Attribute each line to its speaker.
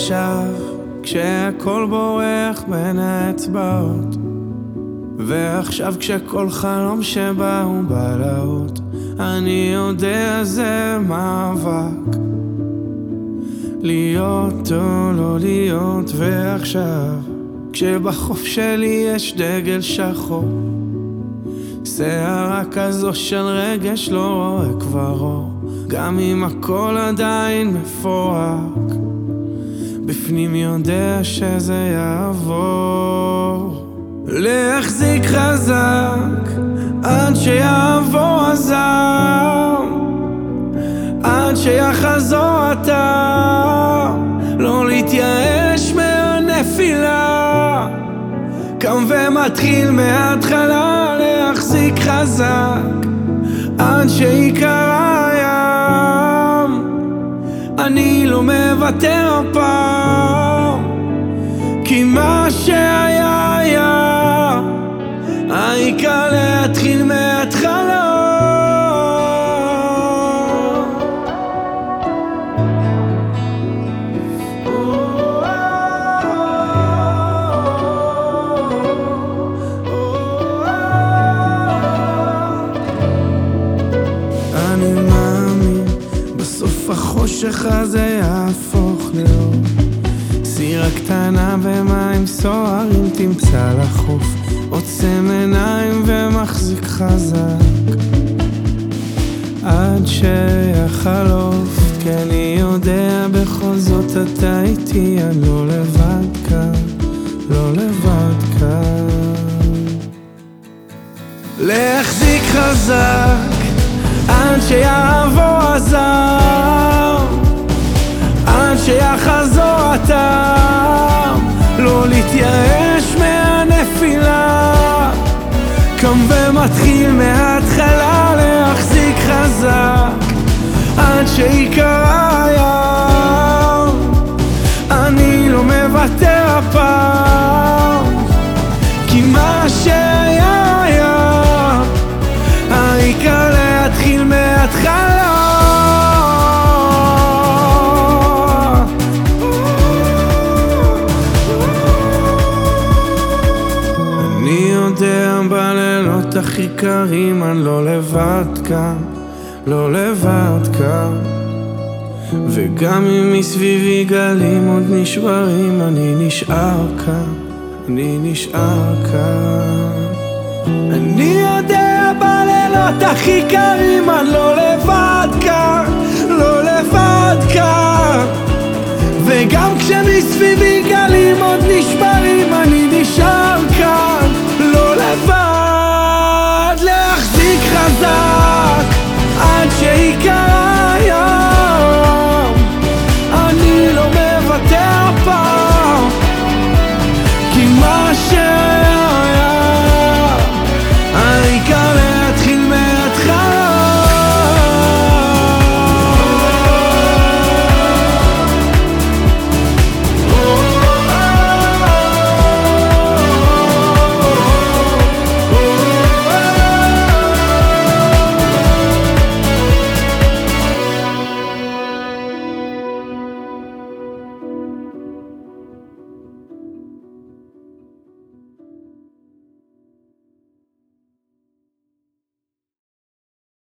Speaker 1: ועכשיו, כשהכל בורח בין האצבעות ועכשיו כשכל חלום שבא הוא בלהות אני יודע זה מאבק. להיות או לא להיות ועכשיו כשבחוף שלי יש דגל שחור שערה כזו של רגש לא רואה כבר אור גם אם הכל עדיין מפורק בפנים יודע שזה יעבור. להחזיק חזק עד שיעבור הזעם. עד שיחזור הטעם. לא להתייאש מהנפילה. קם ומתחיל מההתחלה להחזיק חזק עד שיקרא מוותר הפעם כי מה שהיה היה העיקר החושך הזה יהפוך לאור. סירה קטנה במים סוערים תמצא לחוף, עוצם עיניים ומחזיק חזק. עד שיחלוף, כי אני יודע בכל זאת אתה איתי, אני לא לבד כאן, לא לבד כאן. להחזיק חזק עד שיעבור הזעם קם ומתחיל מההתחלה להחזיק חזק עד שיקרא להיות הכי קרים, אני לא לבד כאן, לא לבד כאן. וגם אם מסביבי גלים עוד נשברים, אני נשאר כאן, אני נשאר כאן. אני יודע בלילות הכי קרים, אני לא לבד כאן, לא לבד כאן. וגם כשמסביבי גלים עוד נשברים, אני נשאר כאן, לא לבד.